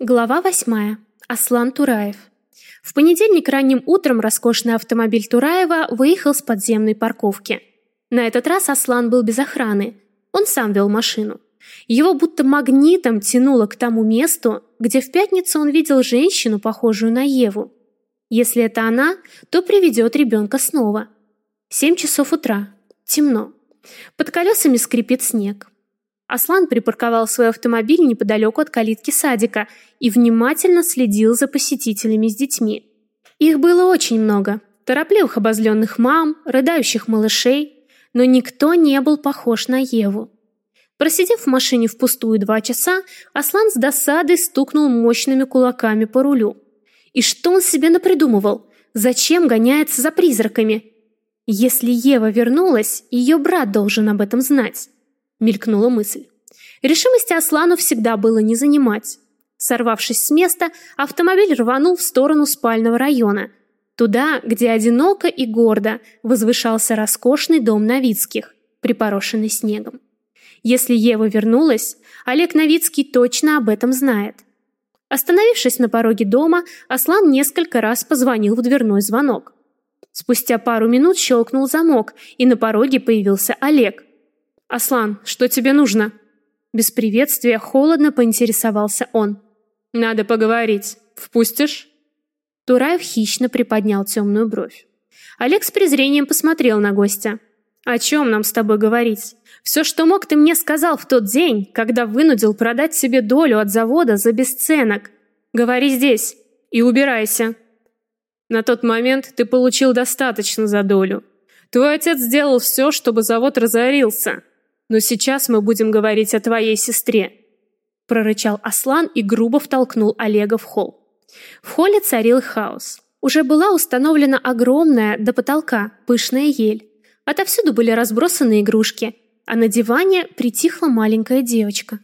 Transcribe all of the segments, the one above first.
Глава восьмая. Аслан Тураев. В понедельник ранним утром роскошный автомобиль Тураева выехал с подземной парковки. На этот раз Аслан был без охраны. Он сам вел машину. Его будто магнитом тянуло к тому месту, где в пятницу он видел женщину, похожую на Еву. Если это она, то приведет ребенка снова. Семь часов утра. Темно. Под колесами скрипит снег. Аслан припарковал свой автомобиль неподалеку от калитки садика и внимательно следил за посетителями с детьми. Их было очень много. Торопливых обозленных мам, рыдающих малышей, но никто не был похож на Еву. Просидев в машине впустую два часа, Аслан с досадой стукнул мощными кулаками по рулю. И что он себе напридумывал? Зачем гоняется за призраками? Если Ева вернулась, ее брат должен об этом знать мелькнула мысль. Решимости Аслану всегда было не занимать. Сорвавшись с места, автомобиль рванул в сторону спального района, туда, где одиноко и гордо возвышался роскошный дом Новицких, припорошенный снегом. Если Ева вернулась, Олег Новицкий точно об этом знает. Остановившись на пороге дома, Аслан несколько раз позвонил в дверной звонок. Спустя пару минут щелкнул замок, и на пороге появился Олег – «Аслан, что тебе нужно?» Без приветствия холодно поинтересовался он. «Надо поговорить. Впустишь?» Тураев хищно приподнял темную бровь. Олег с презрением посмотрел на гостя. «О чем нам с тобой говорить? Все, что мог, ты мне сказал в тот день, когда вынудил продать себе долю от завода за бесценок. Говори здесь и убирайся». На тот момент ты получил достаточно за долю. Твой отец сделал все, чтобы завод разорился. Но сейчас мы будем говорить о твоей сестре, прорычал Аслан и грубо втолкнул Олега в холл. В холле царил хаос. Уже была установлена огромная до потолка пышная ель. Отовсюду были разбросаны игрушки, а на диване притихла маленькая девочка.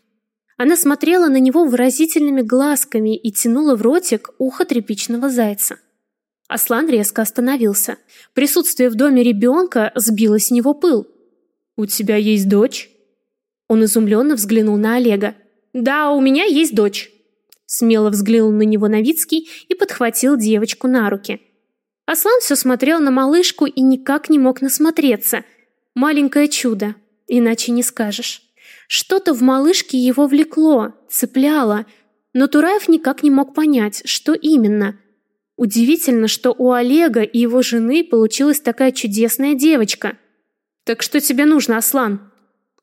Она смотрела на него выразительными глазками и тянула в ротик ухо тряпичного зайца. Аслан резко остановился. Присутствие в доме ребенка сбило с него пыл. «У тебя есть дочь?» Он изумленно взглянул на Олега. «Да, у меня есть дочь». Смело взглянул на него Новицкий и подхватил девочку на руки. Аслан все смотрел на малышку и никак не мог насмотреться. Маленькое чудо, иначе не скажешь. Что-то в малышке его влекло, цепляло, но Тураев никак не мог понять, что именно. Удивительно, что у Олега и его жены получилась такая чудесная девочка – «Так что тебе нужно, Аслан?»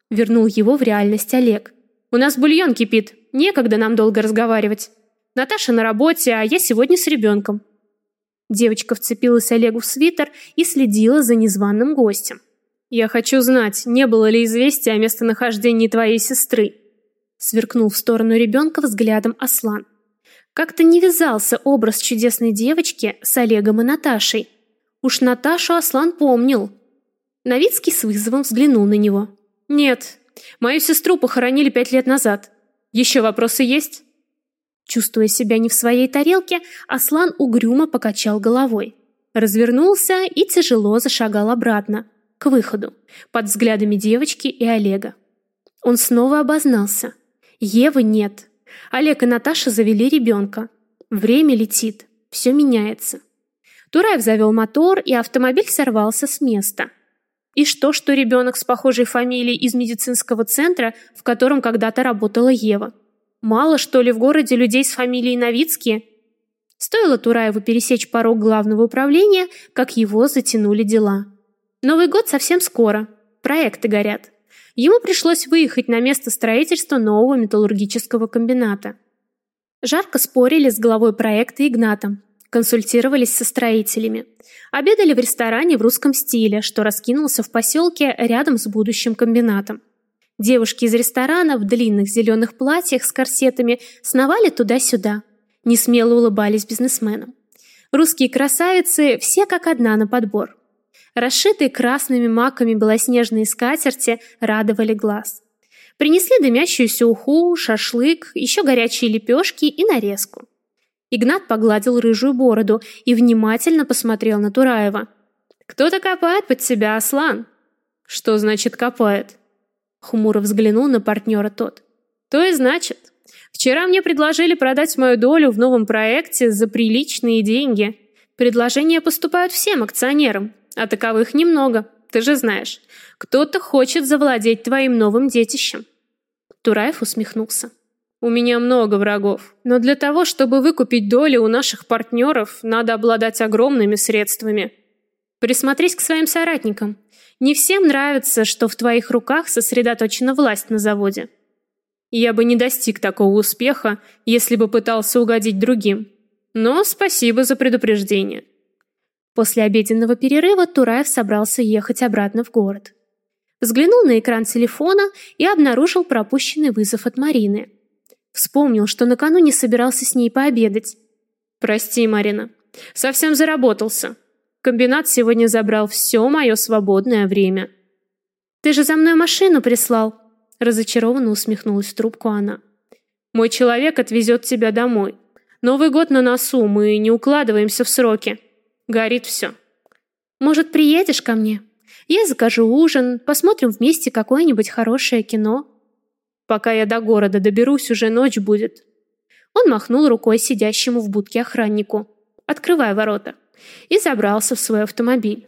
Вернул его в реальность Олег. «У нас бульон кипит. Некогда нам долго разговаривать. Наташа на работе, а я сегодня с ребенком». Девочка вцепилась Олегу в свитер и следила за незваным гостем. «Я хочу знать, не было ли известия о местонахождении твоей сестры?» Сверкнул в сторону ребенка взглядом Аслан. Как-то не вязался образ чудесной девочки с Олегом и Наташей. Уж Наташу Аслан помнил, Новицкий с вызовом взглянул на него. «Нет, мою сестру похоронили пять лет назад. Еще вопросы есть?» Чувствуя себя не в своей тарелке, Аслан угрюмо покачал головой. Развернулся и тяжело зашагал обратно, к выходу, под взглядами девочки и Олега. Он снова обознался. Евы нет. Олег и Наташа завели ребенка. Время летит, все меняется. Тураев завел мотор, и автомобиль сорвался с места. И что, что ребенок с похожей фамилией из медицинского центра, в котором когда-то работала Ева? Мало, что ли, в городе людей с фамилией Новицкие? Стоило Тураеву пересечь порог главного управления, как его затянули дела. Новый год совсем скоро. Проекты горят. Ему пришлось выехать на место строительства нового металлургического комбината. Жарко спорили с главой проекта Игнатом, консультировались со строителями. Обедали в ресторане в русском стиле, что раскинулся в поселке рядом с будущим комбинатом. Девушки из ресторана в длинных зеленых платьях с корсетами сновали туда-сюда, не смело улыбались бизнесменам. Русские красавицы все как одна на подбор. Расшитые красными маками белоснежные скатерти радовали глаз. Принесли дымящуюся уху, шашлык, еще горячие лепешки и нарезку. Игнат погладил рыжую бороду и внимательно посмотрел на Тураева. «Кто-то копает под себя, Аслан». «Что значит копает?» Хмуро взглянул на партнера тот. «То и значит. Вчера мне предложили продать мою долю в новом проекте за приличные деньги. Предложения поступают всем акционерам, а таковых немного, ты же знаешь. Кто-то хочет завладеть твоим новым детищем. Тураев усмехнулся. У меня много врагов, но для того, чтобы выкупить доли у наших партнеров, надо обладать огромными средствами. Присмотрись к своим соратникам. Не всем нравится, что в твоих руках сосредоточена власть на заводе. Я бы не достиг такого успеха, если бы пытался угодить другим. Но спасибо за предупреждение. После обеденного перерыва Тураев собрался ехать обратно в город. Взглянул на экран телефона и обнаружил пропущенный вызов от Марины. Вспомнил, что накануне собирался с ней пообедать. «Прости, Марина, совсем заработался. Комбинат сегодня забрал все мое свободное время». «Ты же за мной машину прислал», Разочарованно усмехнулась в трубку она. «Мой человек отвезет тебя домой. Новый год на носу, мы не укладываемся в сроки. Горит все». «Может, приедешь ко мне? Я закажу ужин, посмотрим вместе какое-нибудь хорошее кино». «Пока я до города доберусь, уже ночь будет». Он махнул рукой сидящему в будке охраннику, открывая ворота, и забрался в свой автомобиль.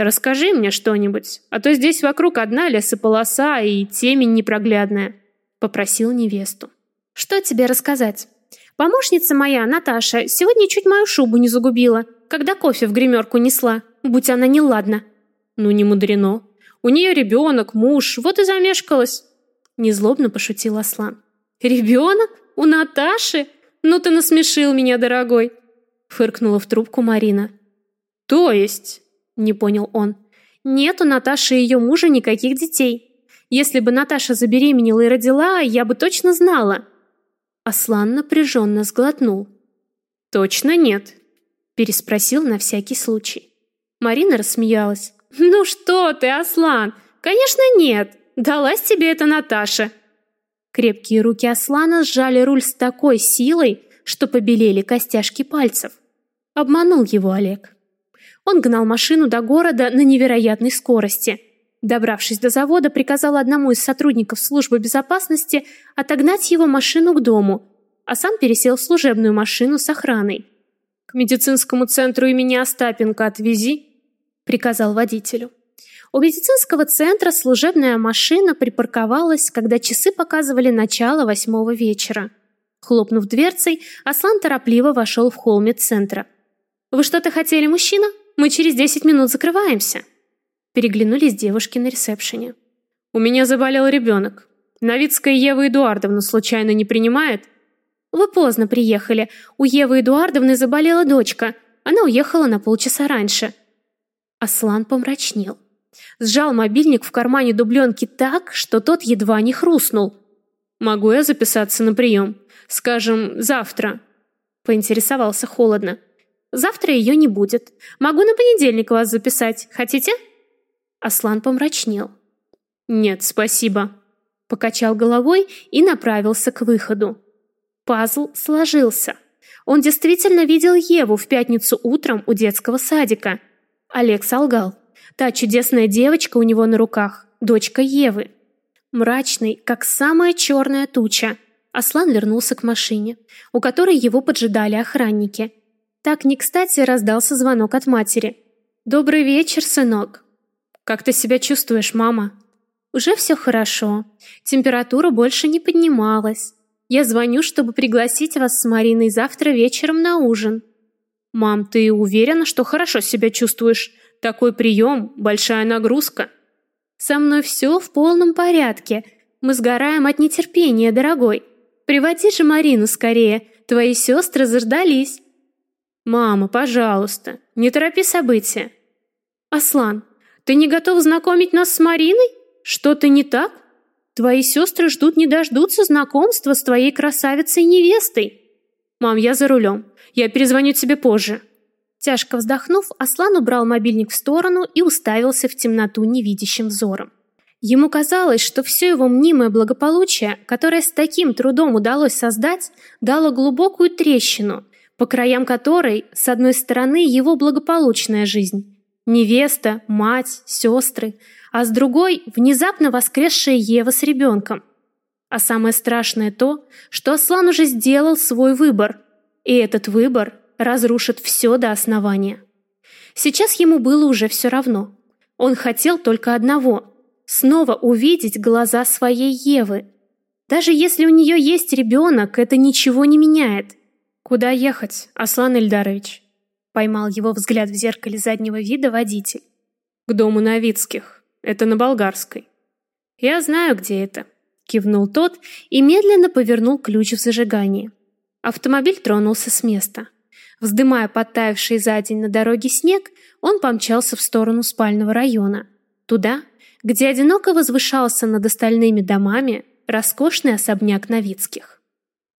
Расскажи мне что-нибудь, а то здесь вокруг одна лесополоса и темень непроглядная», — попросил невесту. «Что тебе рассказать? Помощница моя, Наташа, сегодня чуть мою шубу не загубила, когда кофе в гримерку несла, будь она неладна». «Ну, не мудрено. У нее ребенок, муж, вот и замешкалась». Незлобно пошутил Аслан. «Ребенок? У Наташи? Ну ты насмешил меня, дорогой!» Фыркнула в трубку Марина. «То есть?» Не понял он. Нет у Наташи и ее мужа никаких детей. Если бы Наташа забеременела и родила, я бы точно знала. Аслан напряженно сглотнул. Точно нет? Переспросил на всякий случай. Марина рассмеялась. Ну что ты, Аслан? Конечно нет. Далась тебе эта Наташа. Крепкие руки Аслана сжали руль с такой силой, что побелели костяшки пальцев. Обманул его Олег. Он гнал машину до города на невероятной скорости. Добравшись до завода, приказал одному из сотрудников службы безопасности отогнать его машину к дому, а сам пересел в служебную машину с охраной. «К медицинскому центру имени Остапенко отвези», — приказал водителю. У медицинского центра служебная машина припарковалась, когда часы показывали начало восьмого вечера. Хлопнув дверцей, Аслан торопливо вошел в холл медцентра. «Вы что-то хотели, мужчина?» Мы через десять минут закрываемся. Переглянулись девушки на ресепшене. У меня заболел ребенок. Новицкая Ева Эдуардовна случайно не принимает? Вы поздно приехали. У Евы Эдуардовны заболела дочка. Она уехала на полчаса раньше. Аслан помрачнел. Сжал мобильник в кармане дубленки так, что тот едва не хрустнул. «Могу я записаться на прием? Скажем, завтра?» Поинтересовался холодно. Завтра ее не будет. Могу на понедельник вас записать. Хотите?» Аслан помрачнел. «Нет, спасибо». Покачал головой и направился к выходу. Пазл сложился. Он действительно видел Еву в пятницу утром у детского садика. Олег солгал. Та чудесная девочка у него на руках, дочка Евы. Мрачный, как самая черная туча. Аслан вернулся к машине, у которой его поджидали охранники – так не кстати раздался звонок от матери. «Добрый вечер, сынок». «Как ты себя чувствуешь, мама?» «Уже все хорошо. Температура больше не поднималась. Я звоню, чтобы пригласить вас с Мариной завтра вечером на ужин». «Мам, ты уверена, что хорошо себя чувствуешь? Такой прием – большая нагрузка». «Со мной все в полном порядке. Мы сгораем от нетерпения, дорогой. Приводи же Марину скорее. Твои сестры заждались». «Мама, пожалуйста, не торопи события». «Аслан, ты не готов знакомить нас с Мариной? Что-то не так? Твои сестры ждут не дождутся знакомства с твоей красавицей-невестой». «Мам, я за рулем. Я перезвоню тебе позже». Тяжко вздохнув, Аслан убрал мобильник в сторону и уставился в темноту невидящим взором. Ему казалось, что все его мнимое благополучие, которое с таким трудом удалось создать, дало глубокую трещину, по краям которой, с одной стороны, его благополучная жизнь, невеста, мать, сестры, а с другой – внезапно воскресшая Ева с ребенком. А самое страшное то, что Аслан уже сделал свой выбор, и этот выбор разрушит все до основания. Сейчас ему было уже все равно. Он хотел только одного – снова увидеть глаза своей Евы. Даже если у нее есть ребенок, это ничего не меняет. «Куда ехать, Аслан Эльдарович?» Поймал его взгляд в зеркале заднего вида водитель. «К дому Новицких. Это на Болгарской». «Я знаю, где это», — кивнул тот и медленно повернул ключ в зажигании. Автомобиль тронулся с места. Вздымая подтаявший за день на дороге снег, он помчался в сторону спального района. Туда, где одиноко возвышался над остальными домами роскошный особняк Новицких.